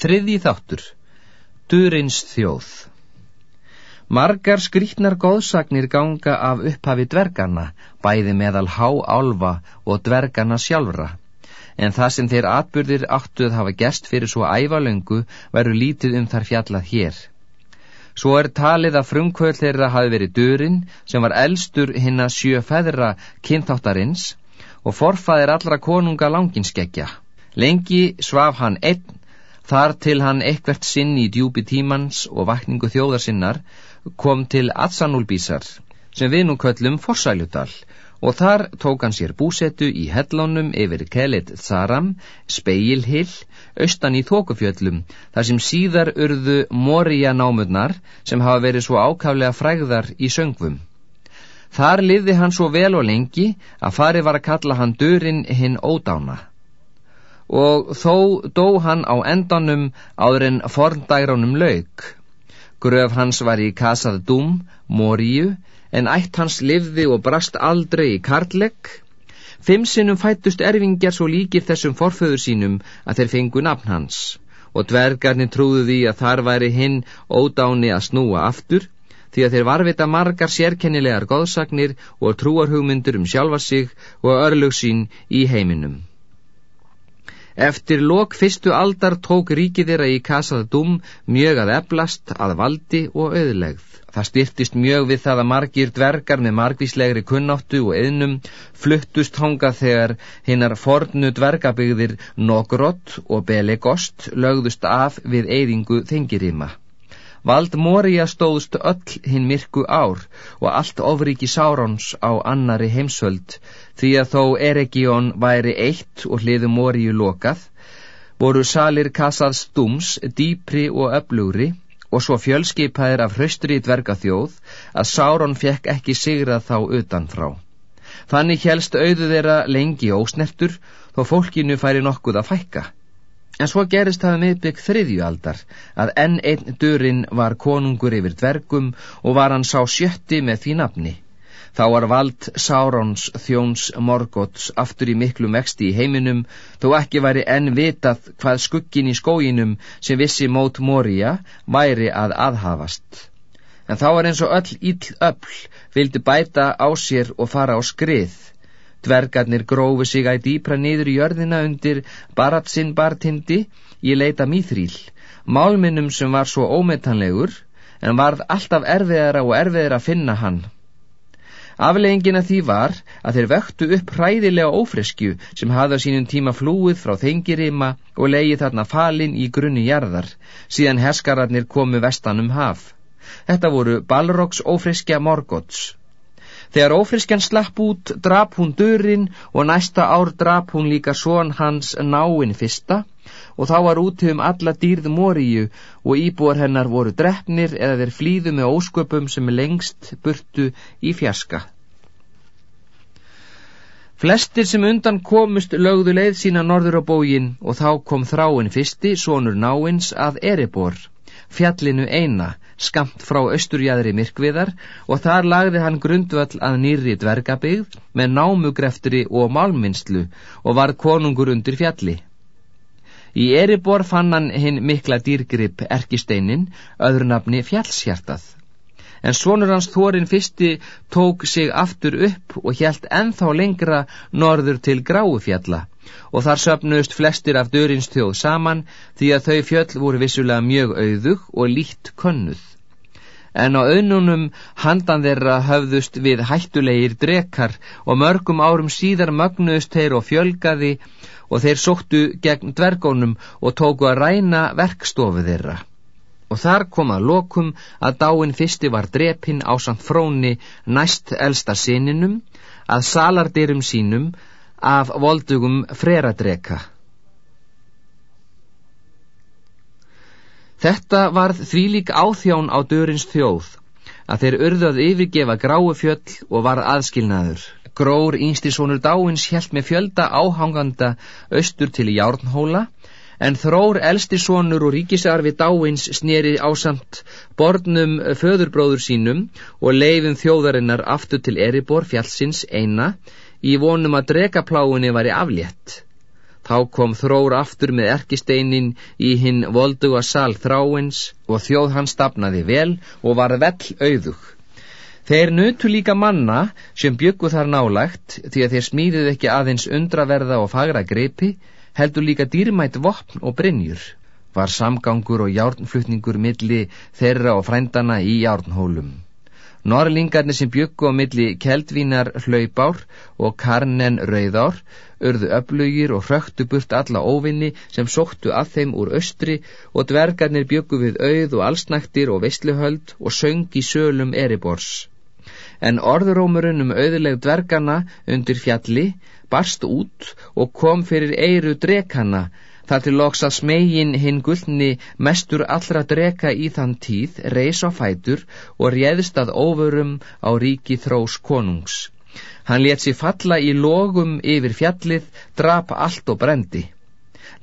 Þriðji þáttur. Durins þjóð. Margar skrítnar góðsagnir ganga af upphafi dvergana, bæði meðal há-álfa og dvergana sjálfra. En það sem þeir atbyrðir áttuð hafa gest fyrir svo ævalöngu veru lítið um þar fjallað hér. Svo er talið að frumkvöld þeirra hafi verið Durin sem var elstur hinn að sjö feðra kynþáttarins og forfaðir allra konunga langinskeggja. Lengi svaf hann einn, þar til hann ekkvert sinn í djúpi tímans og vakningu þjóðarsinnar kom til Atsanúlbísar, sem við nú köllum Forsæludal, og þar tók hann sér búsetu í hellónum yfir Kelit Tsaram, Speilhill, austan í Þókufjöllum, þar sem síðar urðu Moria námurnar sem hafa verið svo ákaflega frægðar í söngvum. Þar liði hann svo vel og lengi að farið var að kalla hann dörinn hinn ódána. Og þó dó hann á endanum áður en forndægrónum lauk. Gröf hans var í Kasað Dúm, Moríu, en ætt hans livði og brast aldrei í Karlegg. Fimm sinnum fættust erfingjar svo líkir þessum forföður sínum að þeir fengu nafn hans og dvergarnir trúðu því að þar væri hinn ódáni að snúa aftur því að þeir varvita margar sérkennilegar góðsagnir og trúarhugmyndur um sjálfa sig og örlug sín í heiminum. Eftir lok fyrstu aldar tók ríkið þeirra í Kasað Dum mjög að eblast, að valdi og auðlegð. Það styrtist mjög við það að margir dvergar með margvíslegri kunnáttu og eðnum fluttust hongað þegar hinnar fornu dvergabygðir Nogrott og Belegost lögðust af við eyðingu þengirima. Vald Mória stóðst öll hinn myrku ár og allt ofriki Sárons á annari heimsöld því að þó Eregion væri eitt og hliðu Móriu lokað voru salir kassað stúms, dýpri og öflugri og svo fjölskeipaðir af hraustri dvergaþjóð að Sáron fekk ekki sigrað þá utanfrá. Þannig helst auðu þeirra lengi ósnertur þó fólkinu færi nokkuð að fækka. En svo gerist það miðbygg þriðjualdar að enn einn dörinn var konungur yfir dvergum og var hann sá sjötti með því nafni. Þá var vald Sárons þjóns Morgots aftur í miklu mexti í heiminum þó ekki væri enn vitað hvað skuggin í skóginum sem vissi mót Moria væri að aðhafast. En þá var eins og öll íll öll vildi bæta á sér og fara á skrið Dvergarnir grófu sig að dýpra niður í jörðina undir Baratsinn bartindi í leita mýþrýl, málminnum sem var svo ómetanlegur en varð alltaf erfiðara og erfiðara að finna hann. Afleggingina því var að þeir vöktu upp hræðilega ófreskju sem hafði á sínum tíma flúið frá þengirima og leiði þarna falin í grunni jarðar, síðan heskararnir komu vestanum haf. Þetta voru Balrogs ófreskja Morgots. Þegar ófriskjan slapp út drap hún dörrin og næsta ár drap hún líka són hans náinn fyrsta og þá var úti um alla dýrð moríu og íbúar hennar voru drefnir eða þeir flýðu með ósköpum sem lengst burtu í fjaska. Flestir sem undan komust lögðu leið sína norður á bógin og þá kom þráinn fyrsti, sonur náins, að Erebor, fjallinu eina, skamt frá austurjæðri myrkviðar og þar lagði hann grundvall að nýri dvergabygð með námugreftri og málminnslu og var konungur undir fjalli. Í Eribor fann hann hinn mikla dýrgrip erkisteinin, öðru nafni fjallshjartað. En svonur hans Þórin fyrsti tók sig aftur upp og hjælt enþá lengra norður til Gráufjalla og þar söpnuðust flestir af dörins þjóð saman því að þau fjöll voru vissulega mjög auðug og líkt könnuð. En á auðnunum handan þeirra höfðust við hættulegir drekar og mörgum árum síðar mögnuðust þeir og fjölgaði og þeir sóttu gegn dvergónum og tóku að ræna verkstofu þeirra. Og þar kom að lokum að dáin fyrsti var drepinn á samt fróni næst elsta sininum, að salardyrum sínum af voldugum freradreka. Þetta varð þvílík áþján á dörins þjóð að þeir urðað yfirgefa gráu fjöll og var aðskilnaður. Grór ínstisónur dáins hjælt með fjölda áhanganda austur til Járnhóla en þrór elstisónur og ríkisarfi dáins sneri ásamt bornum föðurbróður sínum og leifum þjóðarinnar aftur til Eribor fjallsins eina í vonum að drekapláunni væri aflétt. Þá kom þrór aftur með erkisteinin í hinn volduga sal þráins og þjóð hann stafnaði vel og var vell auðug. Þeir nutu líka manna sem byggu þar nálægt því að þeir smíðuð ekki aðeins undraverða og fagra greipi, heldur líka dýrmætt vopn og brynjur. Var samgangur og járnflutningur milli þeirra og frændana í járnhólum. Norrlingarnir sem byggu á milli Keldvínar hlaupár og Karnen rauðár örðu öflugir og hröktu burt alla óvinni sem sóttu að þeim úr austri og dvergarnir byggu við auð og allsnæktir og veistluhöld og söng í sölum eribors en orðurómurinn um auðileg dvergana undir fjalli barst út og kom fyrir eiru drekana þar til loks að smegin hinn gullni mestur allra dreka í þann tíð reys á fætur og réðist að óvörum á ríki þrós konungs. Hann let sér falla í logum yfir fjallið, drap allt og brendi.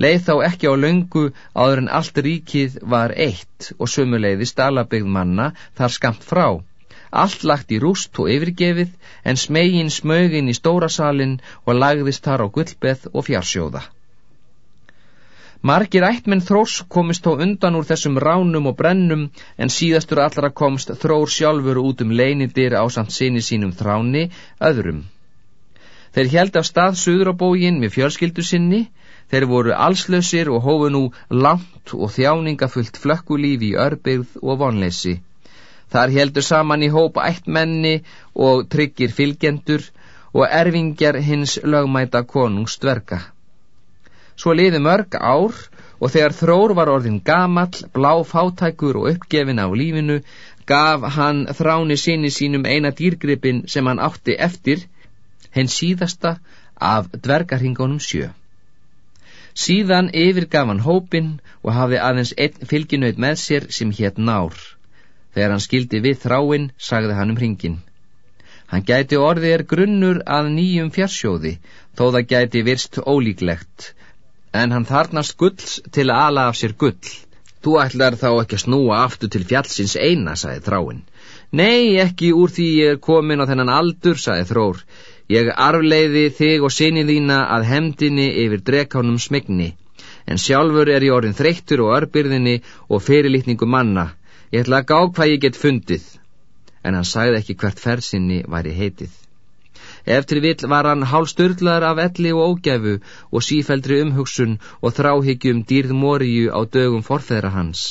Leið þá ekki á löngu áður en allt ríkið var eitt og sömuleiði stalabegð manna þar skamt frá allt lagt í rúst og yfirgefið en smegin smögin í stórasalinn og lagðist þar á gullbeð og fjarsjóða. Margir ættmenn þrós komist þó undan úr þessum ránum og brennum en síðastur allra komst þrór sjálfur út um leinidir á samt sinni sínum þráni öðrum. Þeir held af stað suður á bógin með fjölskyldu sinni, þeir voru allslausir og hófu nú langt og þjáningafullt flökkulífi í örbygð og vonleysi. Þar heldur saman í hópa ættmenni og tryggir fylgjendur og erfingjar hins lögmæta konungstverka. Svo liði mörg ár og þegar þrór var orðin gamall, blá fátækur og uppgefin á lífinu, gaf hann þráni sinni sínum eina dýrgripin sem hann átti eftir, henn síðasta af dvergarhingunum sjö. Síðan yfirgaf hann hópin og hafði aðeins einn fylginauð með sér sem hétt nár. Þegar hann skildi við þráinn, sagði hann um hringin. Hann gæti orðið er grunnur að nýjum fjarsjóði, þó það gæti virst ólíklegt, en hann þarnast gulls til að ala af sér gull. Þú ætlar þá ekki að snúa aftur til fjallsins eina, sagði þráinn. Nei, ekki úr því ég er komin á þennan aldur, sagði þrór. Ég arfleiði þig og sinni þína að hemdini yfir drekánum smigni, en sjálfur er ég orðin þreyttur og örbyrðinni og fyrirlitningu manna, Ég ætla að gá hvað ég get fundið, en hann sagði ekki hvert fersinni væri heitið. Eftir vill var hann hálstörlaðar af elli og ógæfu og sífældri umhugsun og þráhyggjum dýrð moríu á dögum forfeðra hans.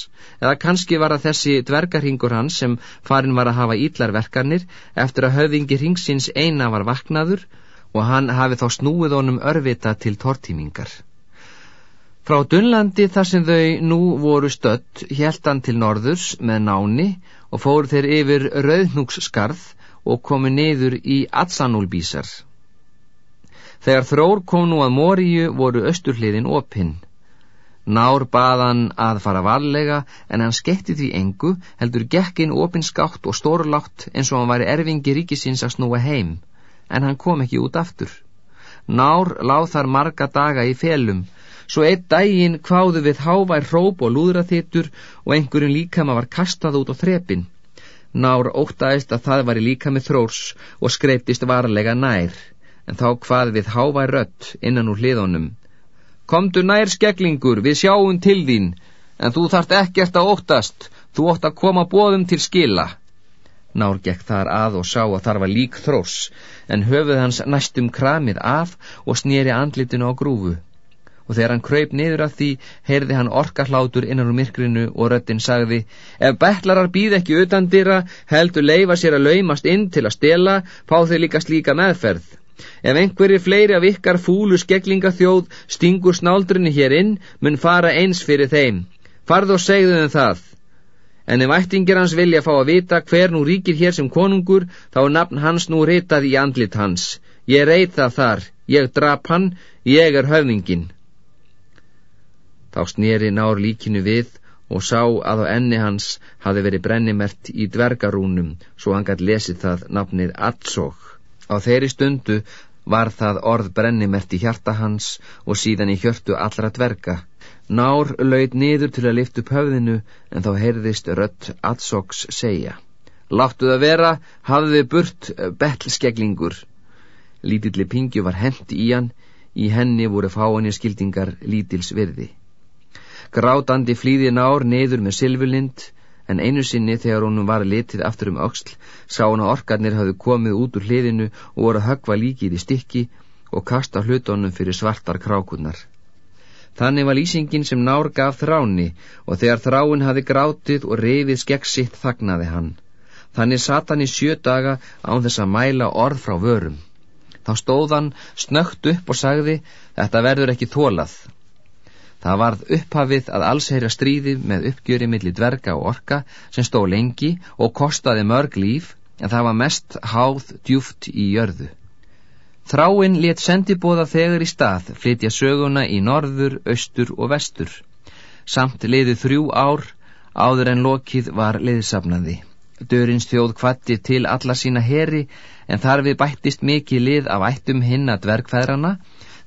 Eða kannski var það þessi dvergarhingur hans sem farin var að hafa ídlarverkarnir eftir að höfðingi hingsins eina var vaknaður og hann hafi þá snúið honum örvita til tortímingar. Frá Dunlandi þar sem þau nú voru stött helt hann til norðurs með náni og fór þeir yfir Rauðnúksskarð og komu niður í Atsanúlbísar. Þegar þrór kom nú að Móriu voru östurhliðin opinn. Nár baðan að fara varlega en hann skekti því engu heldur gekkin opinskátt og stórlátt eins og hann var erfingi ríkisins að snúa heim en hann kom ekki út aftur. Nár láð þar marga daga í felum Svo einn daginn kváðu við hávær hróp og lúðraþittur og einhverjum líkama var kastað út á þrepin. Nár ótaðist að það var í líkami þrórs og skreiptist varlega nær, en þá hvað við hávær rött innan úr hliðunum. Komdu nær skeglingur, við sjáum til þín, en þú þart ekkert að óttast, þú ótt að koma bóðum til skila. Nár gekk þar að og sá að þar var lík þrórs, en höfuð hans næstum kramið af og snýri andlitinu á grúfu og þegar hann kröyp niður af því heyrði hann orkahlátur innan úr myrkrinu og röttin sagði Ef beklarar býð ekki utan dýra heldur leifa sér að laumast inn til að stela fá þeir líka slíka meðferð. Ef einhverjir fleiri af ykkar fúlu skeglinga þjóð stingur snáldrinni hér inn mun fara eins fyrir þeim. Farð og segðu þeim það. En ef ættingir hans vilja fá að vita hver nú ríkir hér sem konungur þá er nafn hans nú ritað í andlit hans. Ég reit það þar, ég drap hann, ég er höfningin Þá snýri nár líkinu við og sá að á enni hans hafi verið brennimert í dvergarúnum svo hann gætt lesið það nafnið Atsók. Á þeirri stundu var það orð brennimert í hjarta hans og síðan í hjörtu allra dverga. Nár laud niður til að lifta upp höfðinu en þá heyrðist rött Atsóks segja. Láttu það vera, hafði burt bettlskeglingur. Lítilli pingju var hent í hann, í henni voru fáinni skildingar lítils virði. Grátandi flýði nár neður með silfurlind, en einu sinni þegar honum var litið aftur um auksl, sá hann að orkarnir hafði komið út úr hliðinu og voru að högva líkið í stykki og kasta hlutónum fyrir svartar krákunar. Þannig var lýsingin sem nár gaf þráni og þegar þráin hafi grátið og reyfið skegg sitt þagnaði hann. Þannig satt hann í sjö daga án þess að mæla orð frá vörum. Þá stóð hann snögt upp og sagði, þetta verður ekki þólað. Það varð upphafið að allsherja stríði með uppgjöri millir dverga og orka sem stó lengi og kostaði mörg líf en það var mest háð djúft í jörðu. Þráinn let sendibóða þegar í stað flytja söguna í norður, austur og vestur. Samt liði þrjú ár áður en lokið var liðsafnaði. Dörins þjóð kvatti til alla sína heri en þar við bættist mikið lið af ættum hinn að dvergfæðrana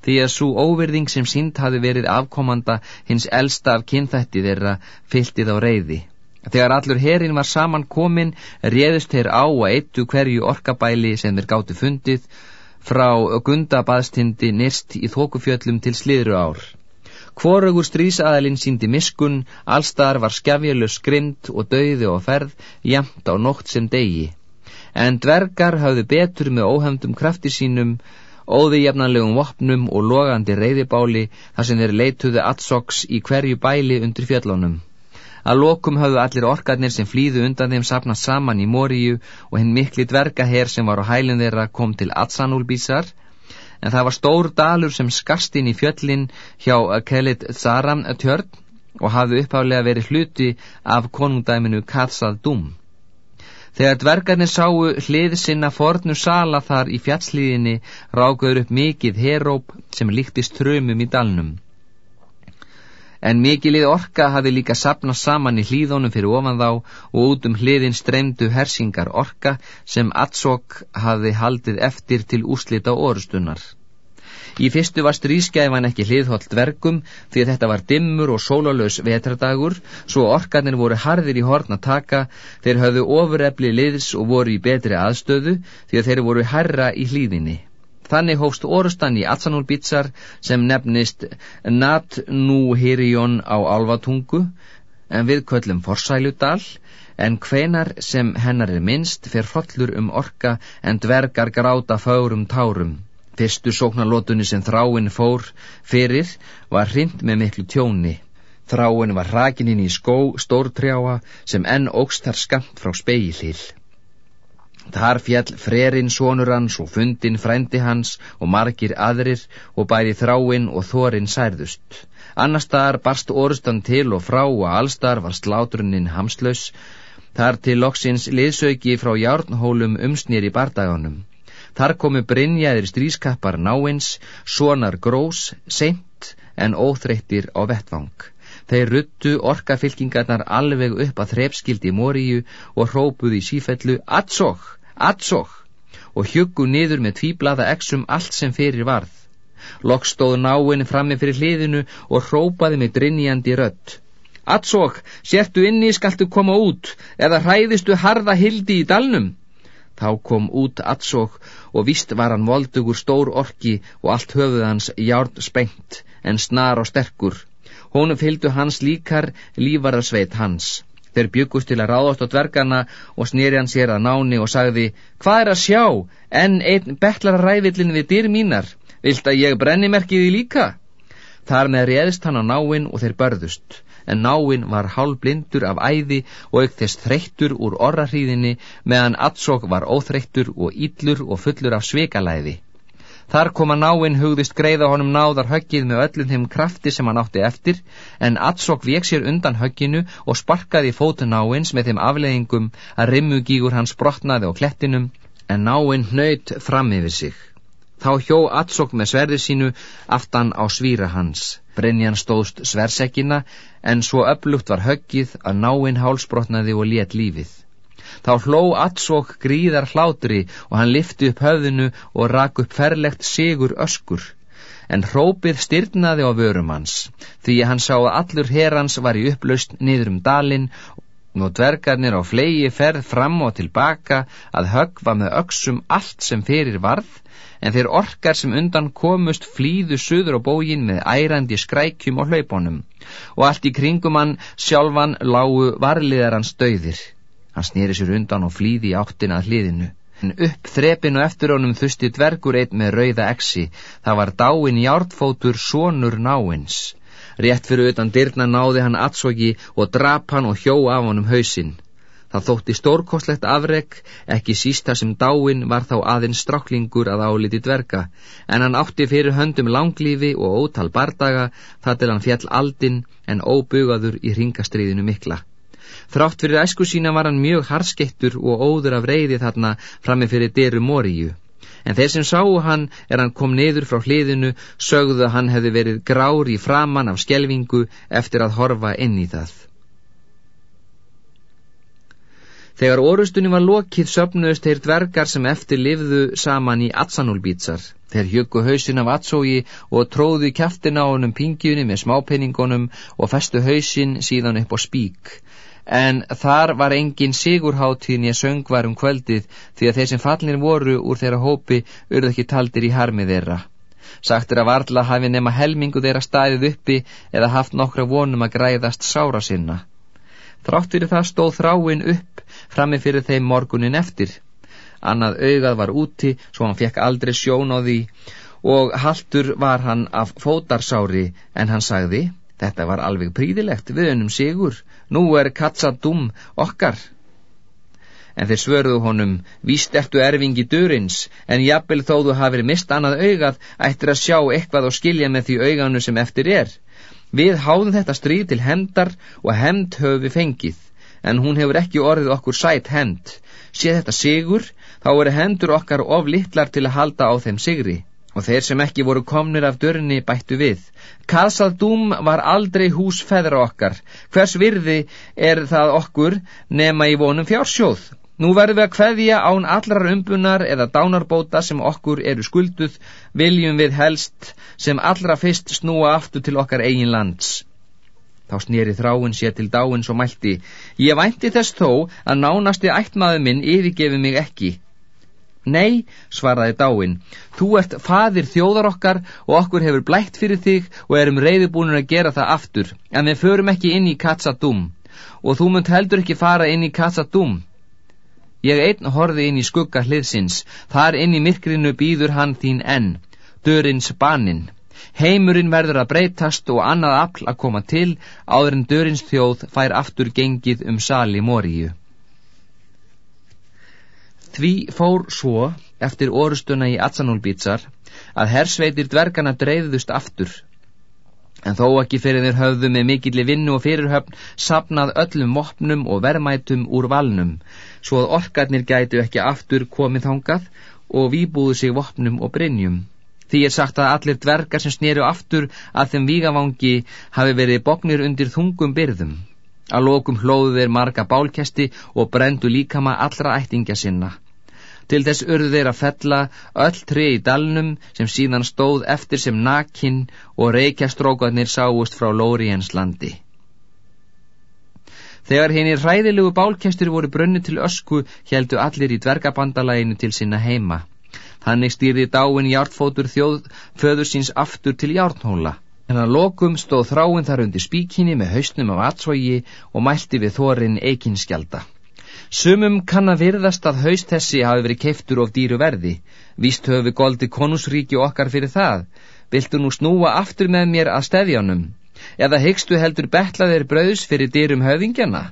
því að svo óverðing sem sínt hafi verið afkomanda hins elsta af kynþætti þeirra fyltið á reyði. Þegar allur herin var saman komin réðust þeir á að eittu hverju orkabæli sem þeir gáttu fundið frá gundabadstindi nýrst í þókufjöllum til sliðru ár. Hvorugur strísaðalinn síndi miskun, allstar var skjafjalus skrimd og dauði og ferð, jæmt á nótt sem degi. En dvergar hafðu betur með óhemdum krafti sínum, óðijefnanlegum vopnum og logandi reyðibáli þar sem þeir leituðu atsoks í hverju bæli undir fjöllunum. Að lokum hafðu allir orkarnir sem flýðu undan þeim sapnast saman í Moríu og hinn mikli dvergaher sem var á hælinn þeirra kom til Atsanúlbísar en það var stór dalur sem skast inn í fjöllin hjá Kelit Zaram tjörn og hafði upphálega verið hluti af konungdæminu Katsað Dum. Þegar dvergarnir sáu hlið sinna fornu sala þar í fjallslíðinni rákuður upp mikið heróp sem líktist trömum í dalnum en mikilið orka hafi líka sapnast saman í hlýðónum fyrir ofan þá og út um hliðin streymdu hersingar orka sem Atsok hafi haldið eftir til úslita orustunnar. Í fyrstu var strískæfan ekki hliðholt verkum því þetta var dimmur og sólalös vetradagur svo orkarnir voru harðir í horn að taka, þeir höfðu ofurefli liðs og voru í betri aðstöðu því að þeir voru herra í hlýðinni. Þannig hófst orustan í Atsanúlbítsar sem nefnist Nat Nú Hirion á Alvatungu en við köllum Forsæludal en hvenar sem hennar er minnst fer hrollur um orka en dvergar gráta fárum tárum. Fyrstu sóknarlótunni sem þráinn fór fyrir var hrind með miklu tjóni. Þráinn var rakininn í skó stórtrjáa sem enn ógst þar skamt frá speilhýl. Þar fjall frerinn sonur hans og fundin frændi hans og margir aðrir og bæði þráinn og þorinn særðust. Annar staðar barst orustan til og frá og allstar var slátrunnin hamslaus. Þar til loksins liðsauki frá járnhólum umsnýr í bardaganum. Þar komu Brynjaðir strískappar náins, sonar grós, seint en óþreyttir á vettvang. Þeir ruttu orkafylkingarnar alveg upp að þrepskildi moríu og hrópuði í sífellu Atsók! Atsók og hjuggu niður með tvíblada exum allt sem fyrir varð. Lokk stóð náinn frammi fyrir hliðinu og hrópaði með drinjandi rött. Atsók, sértu inni skaltu koma út, eða hræðistu harða hildi í dalnum. Þá kom út Atsók og vist var hann voldugur stór orki og allt höfuð hans járn spengt en snar og sterkur. Honum fylgdu hans líkar lífararsveit hans. Þeir byggust til að ráðast á dvergarna og snýri hann sér að náni og sagði Hvað er að sjá? En einn betlara rævillin við dyr mínar. Vilt að ég brenni merkið í líka? Þar með réðist hann á náin og þeir börðust. En náin var hálf blindur af æði og auk þess þreyttur úr orrahríðinni meðan Atsók var óþreyttur og íllur og fullur af svikalæði. Þar kom að náinn hugðist greiða honum náðar höggið með öllum þeim krafti sem hann átti eftir, en Atsok vek sér undan högginu og sparkaði fótu náins með þeim afleggingum að rimmugígur hans brotnaði á klettinum, en náinn hnaut fram yfir sig. Þá hjó Atsok með sverði sínu aftan á svíra hans. Brynjan stóðst sversekina, en svo upplugt var höggið að náinn hálsbrotnaði og let lífið. Þá hló Atsók gríðar hlátri og hann lifti upp höfðinu og rak upp ferlegt sigur öskur. En hrópið styrnaði á vörum hans, því hann sá að allur herrans var í upplaust niður um dalin Nú dvergarnir á flegi ferð fram og tilbaka að högva með öksum allt sem fyrir varð, en þeir orkar sem undan komust flýðu suður á bógin með ærandi skrækjum og hlaupunum, og allt í kringum hann sjálfan lágu varliðar hans döðir. Hann snýri sér undan og flýði í áttina að hliðinu. En upp þrepinu eftir honum þusti dvergur eitt með rauða exi, það var dáin hjártfótur sonur náins. Rétt fyrir utan dyrna náði hann atsóki og drap hann og hjó af honum hausinn. Það þótti stórkoslegt afreg, ekki sísta sem dáin var þá aðeins stráklingur að áliti dverga, en hann átti fyrir höndum langlífi og ótal bardaga þar til hann fjall aldinn en óbugaður í ringastriðinu mikla. Þrátt fyrir æsku sína var hann mjög harskettur og óður af reyði þarna frammi fyrir dyru moríu en þeir sem sáu hann er hann kom niður frá hliðinu sögðu að hann hefði verið grár í framann af skelvingu eftir að horfa inn í það. Þegar orustunni var lokið söpnuðust þeir dvergar sem eftir livðu saman í Atsanúlbítsar. Þeir hjöggu hausin af Atsói og tróðu kæftin á honum pingjunni með smápenningunum og festu hausin síðan upp á spík en þar var engin sigurháttíðin ég söngvar um kvöldið því að þeir sem fallin voru úr þeirra hópi urðu ekki taldir í harmið þeirra. Sagtur að varla hafi nema helmingu þeirra staðið uppi eða haft nokkra vonum að græðast sára sinna. Þráttur það stóð þráin upp frammi fyrir þeim morgunin eftir. Annað augað var úti svo hann fekk aldrei sjón á því og haldur var hann af fótarsári en hann sagði Þetta var alveg príðilegt, við önum sigur, nú er Katsadum okkar. En þeir svörðu honum, víst ertu erfingi dörins, en jafnvel þó þú hafið mist annað augað, ættir að sjá eitthvað og skilja með því auganu sem eftir er. Við háðum þetta stríð til hendar og hend höfum við fengið, en hún hefur ekki orðið okkur sætt hend. Sé þetta sigur, þá eru hendur okkar of litlar til að halda á þeim sigri. Og þeir sem ekki voru komnir af dörni bættu við. Kasadúm var aldrei hús feðra okkar. Hvers virði er það okkur nema í vonum fjársjóð? Nú verðum við að kveðja án allrar umbunar eða dánarbóta sem okkur eru skulduð, viljum við helst sem allra fyrst snúa aftur til okkar eigin lands. Þá snýri þráin sér til dáins og mælti. Ég vænti þess þó að nánasti ættmaðu minn yfirgefi mig ekki. Nei, svaraði dáin, þú ert fadir þjóðar okkar og okkur hefur blætt fyrir þig og erum reyðubúinur að gera það aftur, en við förum ekki inn í Katsadum og þú munt heldur ekki fara inn í Katsadum. Ég einn horfi inn í skugga hliðsins, þar inn í myrkrinu býður hann þín enn, dörins baninn. Heimurinn verður að breytast og annað afl að koma til áður en dörins þjóð fær aftur gengið um sali moríu. Því fór svo, eftir orustuna í Atsanúlbítsar, að hersveitir dvergana dreyðust aftur. En þó ekki fyrir þeir höfðu með mikilli vinnu og fyrirhöfn sapnað öllum vopnum og vermætum úr valnum, svo að orkarnir gætu ekki aftur komið þangað og výbúðu sig vopnum og brynjum. Því er sagt að allir dvergar sem sneru aftur að þeim vígavangi hafi verið bóknir undir þungum byrðum. Að lokum hlóðu þeir marga bálkesti og brendu líkama allra ættingja sinna. Til þess urðu þeir að fella öll tri í dalnum sem síðan stóð eftir sem nakinn og reykjastrókarnir sáust frá Lóriens landi. Þegar henni ræðilegu bálkestur voru brunni til ösku heldu allir í dvergabandalæginu til sinna heima. Þannig stýrði dáin hjártfótur þjóð föður síns aftur til hjárnhóla. En að lokum stóð þráinn þar undir spíkinni með hausnum af atsvogi og mælti við þorin eikinskjalda. Sumum kann að virðast að haust þessi hafi verið keiftur of dýru verði. Víst höfu goldi konusríki okkar fyrir það. Viltu nú snúa aftur með mér að stefjanum? Eða hyggstu heldur betlaðir brauðs fyrir dýrum höfðingjana?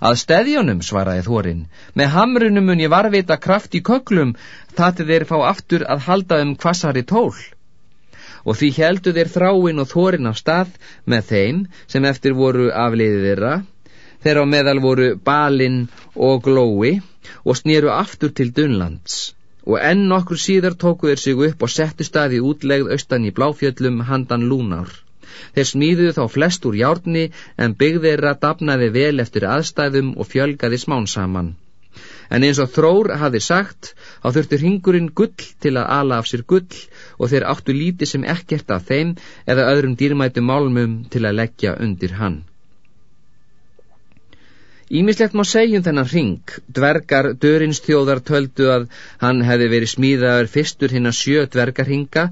Að stefjanum, svaraði þorin. Með hamrunum mun ég varvita kraft í köklum, það til þeir fá aftur að halda um kvassari tól og því heldu þeir þráin og þórin af stað með þeim sem eftir voru afliðið þeirra þeirra á meðal voru Balin og Glói og snýru aftur til Dunlands. Og enn okkur síðar tóku þeir sig upp og settu staði útlegð austan í Bláfjöllum handan Lúnár þeir smíðuðu þá flest úr hjárni en byggðeirra dafnaði vel eftir aðstæðum og fjölgaði smán saman. En eins og þrór hafi sagt þá þurfti hringurinn gull til að ala af sér gull og þeir áttu líti sem ekkert af þeim eða öðrum dýrmætu málmum til að leggja undir hann. Ímislegt má segjum þennan ring, dvergar dörins þjóðar töldu að hann hefði verið smíðaður fyrstur hinn að sjö dvergarhinga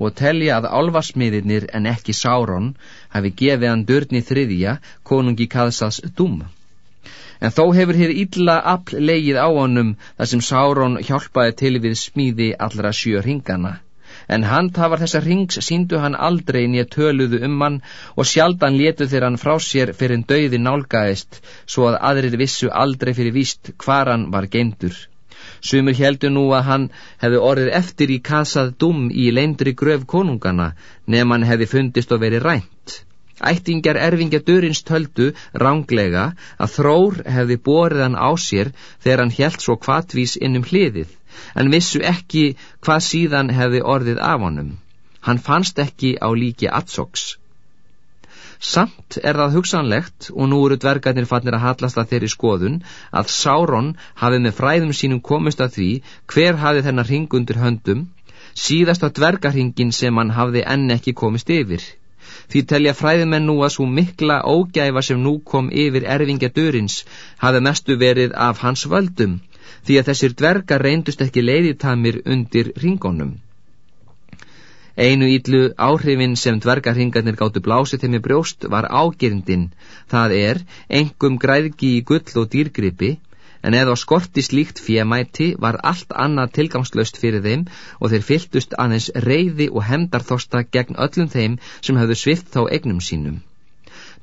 og telja að álvasmiðirnir en ekki Sáron hafi gefið hann dörni þriðja, konungi Kaðsas dúm. En þó hefur hér illa afl leigið á honum þar sem Sáron hjálpaði til við smíði allra sjö ringana en handhafar þessa rings síndu hann aldrei nýja töluðu um hann og sjaldan letu þeir hann frá sér fyrir en dauði nálgæðist svo að aðrir vissu aldrei fyrir víst hvar hann var geindur. Sumur heldur nú að hann hefði orðið eftir í kasað dum í leindri gröf konungana nefn hann hefði fundist og verið rænt. Ættingjar erfingja dörins töldu ránglega að þrór hefði borið hann á sér þegar hann helt svo kvatvís innum hliðið en vissu ekki hvað síðan hefði orðið af honum. Hann fannst ekki á líki atsóks. Samt er það hugsanlegt, og nú eru dvergarnir fannir að hallast að þeirri skoðun, að Sáron hafi með fræðum sínum komist að því hver hafi þennar ring undir höndum, síðast á dvergarhingin sem hann hafði enn ekki komist yfir. Því telja fræðumenn nú að svo mikla ógæfa sem nú kom yfir erfingja dörins hafi mestu verið af hans völdum því að þessir dvergar reyndust ekki leiðitamir undir ringonum. Einu íllu áhrifin sem dvergarhingarnir gáttu blásið þeim í brjóst var ágerindin, það er engum græðgi í gull og dýrgripi, en eða skorti slíkt fjemæti var allt annað tilgangslöst fyrir þeim og þeir fyltust aðeins reyði og hemdarþosta gegn öllum þeim sem hafðu svift þá egnum sínum.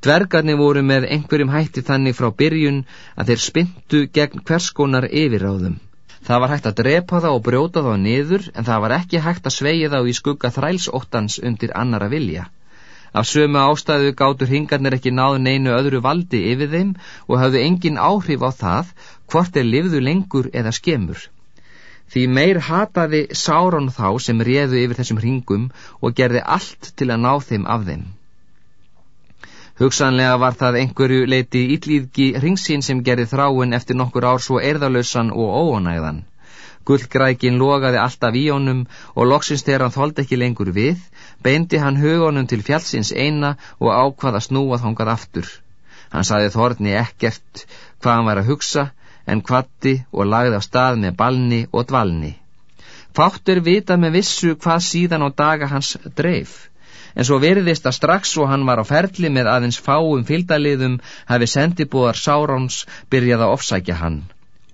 Dvergarnir voru með einhverjum hætti þannig frá byrjun að þeir spyntu gegn hverskonar yfirráðum. Það var hægt að drepa þá og brjóta þá niður en það var ekki hægt að sveia þá í skugga þrælsóttans undir annara vilja. Af sömu ástæðu gátur hingarnir ekki náðu neinu öðru valdi yfir þeim og hafðu engin áhrif á það hvort þeir livðu lengur eða skemur. Því meir hataði Sáron þá sem réðu yfir þessum hringum og gerði allt til að ná þeim af þeim. Hugsanlega var það einhverju leiti íllýðgi ringsín sem gerði þráin eftir nokkur ár svo erðalösan og óonæðan. Gullgrækin logaði alltaf í honum og loksins þegar hann þóldi ekki lengur við, beindi hann hugunum til fjallsins eina og ákvaða snúað hongað aftur. Hann saði þorni ekkert hvað hann var að hugsa, en kvatti og lagði á stað með balni og dvalni. Fáttur vita með vissu hvað síðan á daga hans dreif en svo veriðist að strax og hann var á ferli með aðeins fáum fylgdaliðum hafi sendibúðar Sáróns byrjað að ofsækja hann.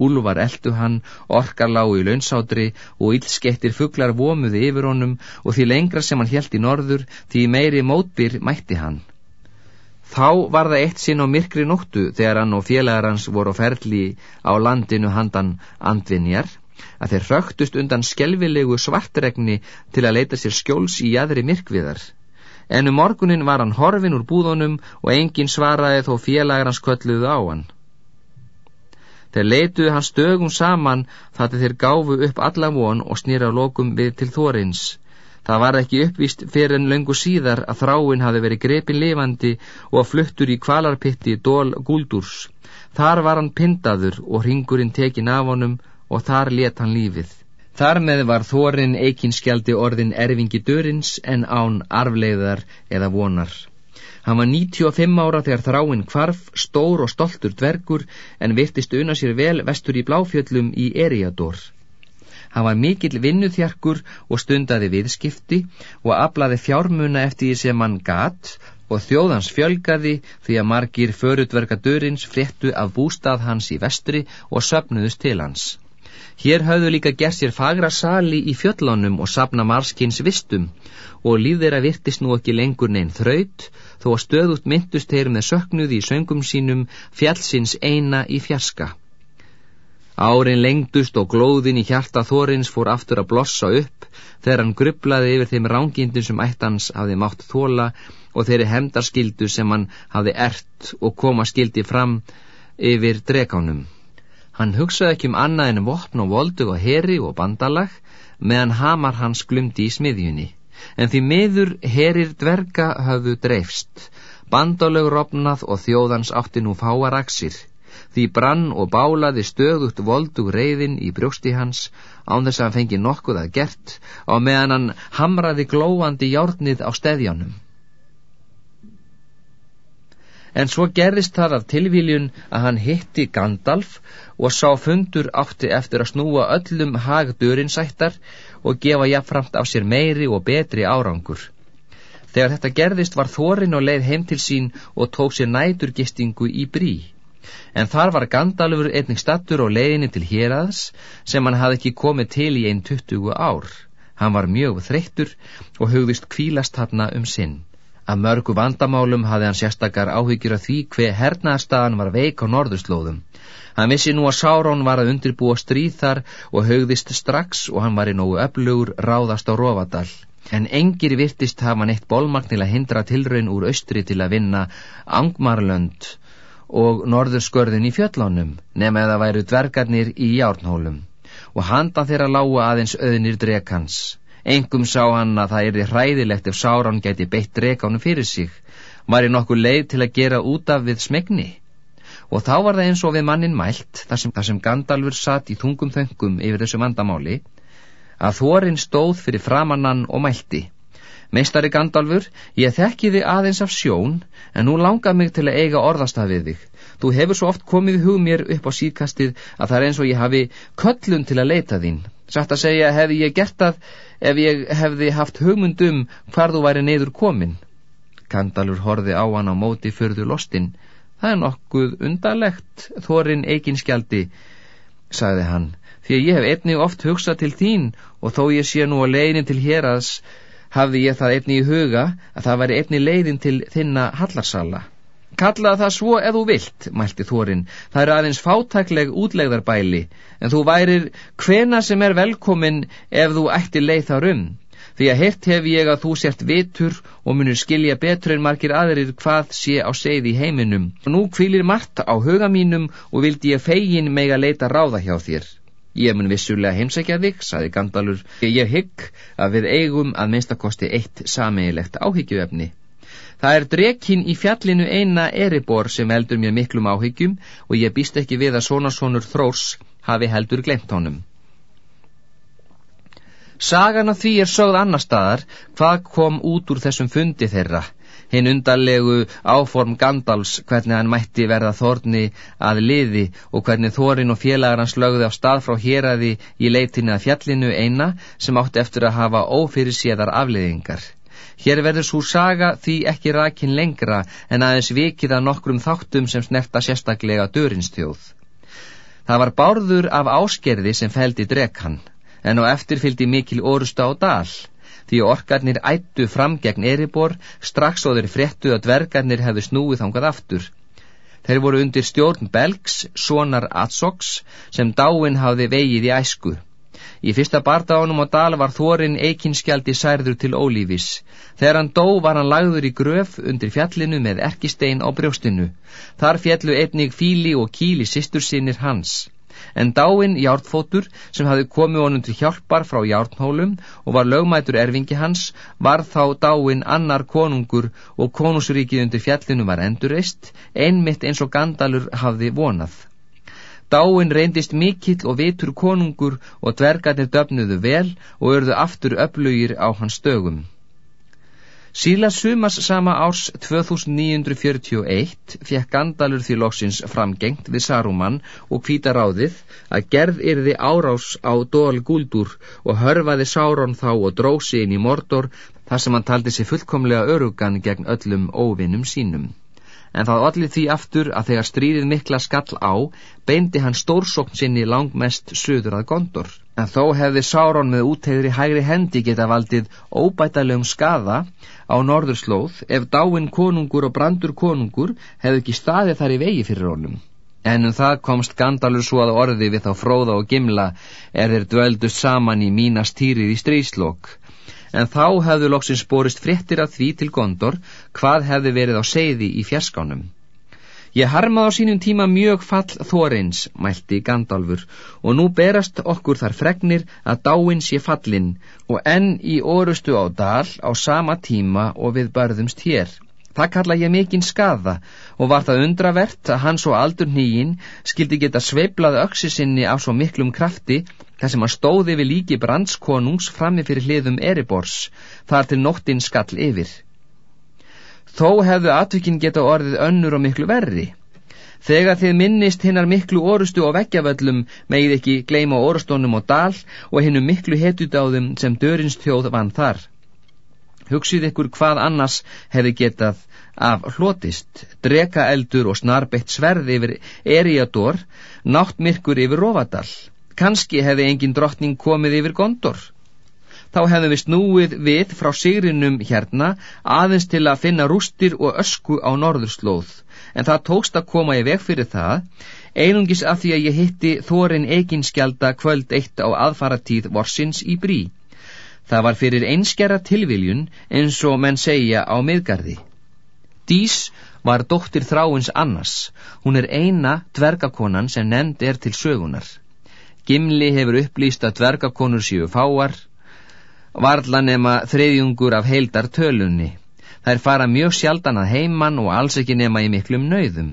Úlvar eldu hann, orkar lágu í launsátri og illskettir fugglar vomuði yfir honum og því lengra sem hann helt í norður, því meiri mótbyr mætti hann. Þá var það eitt sinn á myrkri nóttu þegar hann og félagar hans voru ferli á landinu handan andvinjar, að þeir röktust undan skelvilegu svartregni til að leita sér skjóls í jæðri myrkviðar en um morgunin var hann horfin úr búðunum og engin svaraði þó félagar hans kölluðu á hann. Þeir leituðu hans dögum saman þar þeir gáfu upp alla von og snýra lokum við til þórins. Það var ekki uppvíst fyrir en löngu síðar að þráin hafi verið grepin lifandi og fluttur í kvalarpitti dól gúldúrs. Þar var hann pindaður og ringurinn tekin af honum og þar let hann lífið. Þar með var þórin eikinskjaldi orðin erfingi dörins en án arfleiðar eða vonar. Hann var 95 ára þegar þráinn kvarf, stór og stoltur dvergur en virtist una sér vel vestur í bláfjöllum í Eriador. Hann var mikill vinnuþjarkur og stundaði viðskipti og aflaði fjármuna eftir því sem hann gat og þjóðans fjölgaði því að margir förutverka dörins fréttu af bústað hans í vestri og söpnuðust til hans. Hér hafðu líka gert sér fagra sali í fjöllánum og sapna marskins vistum og líð þeirra virtist nú ekki lengur neinn þraut þó að stöðut myndust þeir með söknuði í söngum sínum fjallsins eina í fjarska. Árin lengdust og glóðin í hjarta þorins fór aftur að blossa upp þegar hann grublaði yfir þeim rángindin sem ættans hafði mátt þóla og þeirri hemdarskildu sem hann hafði ert og koma skildi fram yfir drekánum. Hann hugsaði ekki um annað en vopn og voldug og heri og bandalag meðan hamar hans glumdi í smiðjunni. En því miður herir dverga höfðu dreifst, bandalög rofnað og þjóðans átti nú fáar aksir. Því brann og bálaði stöðugt voldug reyðin í brjósti hans án þess að hann fengi nokkuð að gert á meðan hann hamraði glóandi hjárnið á steðjánum. En svo gerðist það af tilvíljun að hann hitti Gandalf og sá fundur átti eftir að snúa öllum hagdurinsættar og gefa jafnframt af sér meiri og betri árangur. Þegar þetta gerðist var Þórin og leið heim til sín og tók sér næturgistingu í brí. En þar var Gandalfur einnig stattur og leiðinni til héraðs sem hann hafði ekki komið til í einn tuttugu ár. Hann var mjög þreyttur og hugðist kvílast hann um sinn. Að mörgu vandamálum hafði hann sérstakar áhyggjur af því hver hernaðarstaðan var veik á norðurslóðum. Hann vissi nú að Sáron var að undirbúa stríð þar og högðist strax og hann var í nógu öflugur ráðast á Rófadal. En engir virtist hafa neitt bólmagn til að hindra tilraun úr austri til að vinna Angmarlönd og norðurskörðin í fjöllánum, nema eða væru dvergarnir í járnhólum. Og handa þeirra lágu aðeins öðnir drekans. Engum sá hann að það erði hræðilegt ef Sáran geti beitt drekánum fyrir sig, var í nokkuð leið til að gera út af við smegni. Og þá var það eins og við mannin mælt, þar sem, þar sem Gandalfur satt í þungum þöngum yfir þessu vandamáli, að þorinn stóð fyrir framannan og mælti. Meistari Gandalfur, ég þekki þig aðeins af sjón, en nú langar mig til að eiga orðastafið þig. Þú hefur svo oft komið hug mér upp á síðkastið að það er eins og ég hafi köllun til að leita þín. Satt að segja hefði ég gert það ef ég hefði haft hugmyndum hvar þú væri neyður komin. Kandalur horfi á hann á móti förðu lostin. Það er nokkuð undarlegt, þorinn eiginskjaldi, sagði hann, því að ég hef einnig oft hugsað til þín og þó ég sé nú að leiðin til héras hafði ég það einnig í huga að það væri einnig leiðin til þinna hallarsala. Kallaða það svo ef þú vilt, mælti Þórin. Það er aðeins fátækleg útlegðarbæli, en þú værir hvena sem er velkomin ef þú ætti leið þar um. Því að hirt hef ég að þú sért vitur og munur skilja betur en margir aðrir hvað sé á segð í heiminum. Nú kvílir margt á huga mínum og vildi ég fegin meg að leita ráða hjá þér. Ég mun vissulega heimsækja þig, saði Gandalur. Ég hygg að við eigum að minnstakosti eitt sameigilegt áhyggjuefni. Það er drekinn í fjallinu eina eribor sem heldur mér miklum áhyggjum og ég býst ekki við að svona sonur þrórs hafi heldur glemt honum. Sagan af því er sögð annar staðar hvað kom út úr þessum fundi þeirra. Hinn undarlegu áform Gandals hvernig hann mætti verða þorni að liði og hvernig þorin og félagar hans lögði á stað frá héræði í leitinni að fjallinu eina sem átti eftir að hafa ófyrir séðar afliðingar. Hér verður svo saga því ekki rakin lengra en aðeins vikið að nokkrum þáttum sem snerta sérstaklega dörinstjóð. Það var bárður af áskerði sem feldi drekkan, en á eftir fylgdi mikil orusta á dal, því orkarnir ættu fram gegn eribor strax og þeir fréttu að dvergarnir hefðu snúið þangað aftur. Þeir voru undir stjórn Belgs, sonar Atsoks, sem dáin hafði vegið í æsku. Í fyrsta bardáðunum á dal var þorin eikinskjaldi særður til ólífis. Þegar hann dó var hann lagður í gröf undir fjallinu með erkistein á brjóstinu. Þar fjallu einnig fíli og kíli sýstur sinir hans. En dáin Járnfótur sem hafi komið honum til hjálpar frá Járnhólum og var lögmætur erfingi hans var þá dáin annar konungur og konungsríkið undir fjallinu var endurreist, einmitt eins og Gandalur hafði vonað. Dáin reyndist mikill og vitur konungur og dvergarnir döfnuðu vel og örðu aftur öflugir á hans dögum. Síla sumas sama árs 2941 fekk Gandalur því loksins framgengt við Saruman og hvita ráðið að gerð yrði árás á Dóal Guldur og hörfaði Sáron þá og drósi inn í Mordor þar sem hann taldi sig fullkomlega örugan gegn öllum óvinnum sínum en það allir því aftur að þegar stríðið mikla skall á, beindi hann stórsókn sinni langmest söður að gondor. En þó hefði Sáron með útegri hægri hendi geta valdið óbætalegum skaða á norðurslóð ef dáin konungur og brandur konungur hefði ekki staðið þar í vegi fyrir honum. En um það komst Gandalur svo að orði við þá fróða og gimla er þeir dvöldust saman í mínastýrið í stríðslokk en þá hefðu loksins borist fréttir af því til Gondor hvað hefði verið á seiði í fjerskánum. Ég harmaði á sínum tíma mjög fall þorins, mælti Gandalfur, og nú berast okkur þar fregnir að dáin sé fallin og enn í orustu á dal á sama tíma og við börðumst hér. Það kalla ég mikinn skaða og var það undravert að hann svo aldur nýjinn skildi geta sveiblað öksi sinni af svo miklum krafti þar sem hann stóði við líki brandskonungs frammi fyrir hliðum Eribors, þar til nóttin skall yfir. Þó hefðu atvikinn geta orðið önnur og miklu verri. Þegar þið minnist hinnar miklu orustu og vekkjavöllum megið ekki gleima orustónum og dal og hinnum miklu hetudáðum sem dörins þjóð vann þar. Hugsið ykkur hvað annars hefði getað af hlotist, drekaeldur og snarbeitt sverð yfir Eriador, náttmirkur yfir Rovadal. Kanski hefði engin drottning komið yfir Gondor þá hefðum við snúið við frá sigrinum hérna aðeins til að finna rústir og ösku á norðurslóð, en það tókst að koma í veg fyrir það, einungis af því að ég hitti Þórin Eginskjálda kvöld eitt á aðfaratíð vorsins í brí. Það var fyrir einskjara tilviljun eins og menn segja á miðgarði. Dís var dóttir þráins annars, hún er eina dvergakonan sem nefnd er til sögunar. Gimli hefur upplýst að dvergakonur séu fáar, varla nema þriðjungur af heildar tölunni. Þær fara mjög sjaldan að heiman og alls ekki nema í miklum nöyðum.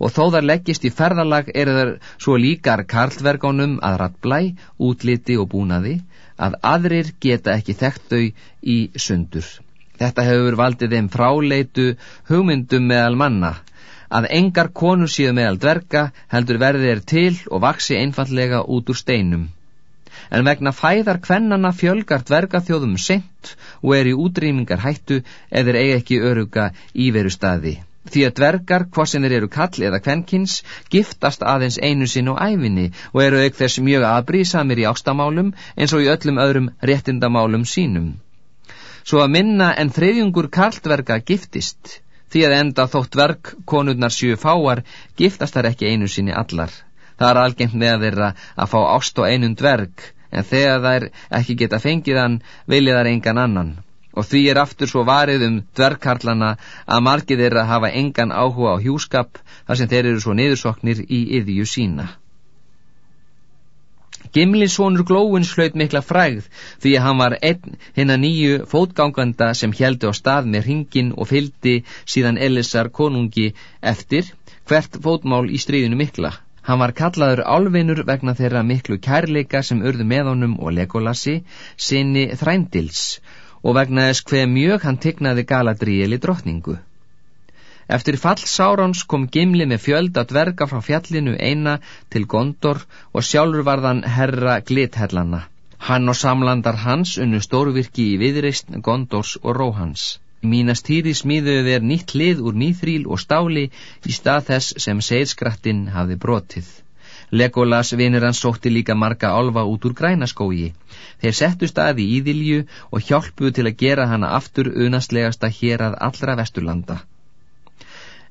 Og þó þar leggist í ferðalag eru þar svo líkar karlvergánum að rattblæ, útliti og búnaði að aðrir geta ekki þekkt þau í sundur. Þetta hefur valdið þeim fráleitu hugmyndum meðal manna að engar konur síðu meðal dverga heldur verðið er til og vaksi einfallega út úr steinum en vegna fæðar kvennana fjölgar dvergaþjóðum sent og er í útrýmingar hættu eða eigi ekki öruga íveru staði. Því að dvergar, hvað sem þeir eru kall eða kvennkins, giftast aðeins einu sinn og æfinni og eru auk þess mjög aðbrísamir í ástamálum eins og í öllum öðrum réttindamálum sínum. Svo að minna en þreyjungur kalldverga giftist, því að enda þótt dverg konurnar sjú fáar giftast þar ekki einu sinni allar. Það er algengt með þeirra að fá ást og einum dverg en þegar þær ekki geta fengið hann vilja þær engan annan og því er aftur svo varið um dvergkarlana að margið að hafa engan áhuga á hjúskap þar sem þeir eru svo niðursoknir í yðju sína. Gimlisónur Glóins hlaut mikla frægð því að hann var einn hinn að nýju fótganganda sem heldi á stað með ringin og fyldi síðan Elisar konungi eftir hvert fótmál í stríðinu mikla. Hann var kallaður álvinur vegna þeirra miklu kærleika sem urðu með honum og Legolasi, sinni þrændils og vegna þess hver mjög hann tignaði Galadrieli drottningu. Eftir fall Sáráns kom Gimli með fjöld að dverga frá fjallinu eina til Gondor og sjálfur varðan herra glithellana. Hann og samlandar hans unnu stórvirki í viðreist Gondors og Róhans. Mínast týri smíðuðu þeir nýtt lið úr nýþríl og stáli í stað þess sem seilskrattinn hafi brotið. Legolas vinir hans sótti líka marga álfa út úr grænaskógi. Þeir settu staði í Íðilju og hjálpuðu til að gera hana aftur unastlegasta hér að allra vesturlanda.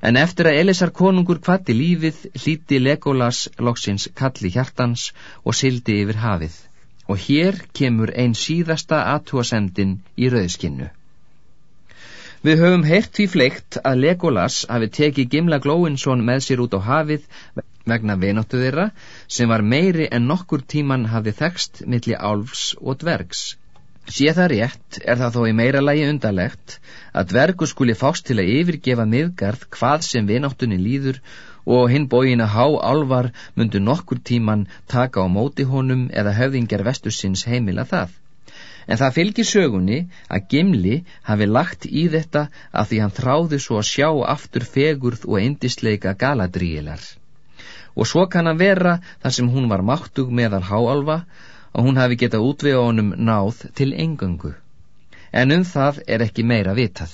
En eftir að Elisar konungur kvatti lífið hlíti Legolas loksins kalli hjartans og sildi yfir hafið. Og hér kemur einn síðasta aðtúasendin í rauðskinnu. Við höfum heyrt því fleikt að Legolas hafi tekið Gimla Glóinsson með sér út á hafið vegna vinóttu þeirra sem var meiri en nokkur tíman hafi þekst millir álfs og dvergs. Sé það rétt er það þó í meira lægi undarlegt að dvergu skuli fást til að yfirgefa miðgarð hvað sem vinóttunni líður og hinn bógin að há álvar myndu nokkur tíman taka á móti honum eða höfðingjar vestursins heimila það. En það fylgir sögunni að Gimli hafi lagt í þetta að því hann þráði svo að sjá aftur fegurð og eindisleika galadríilar. Og svo kann að vera þar sem hún var máttug meðal háalva og hún hafi getað útvega honum náð til engöngu. En um það er ekki meira vitað.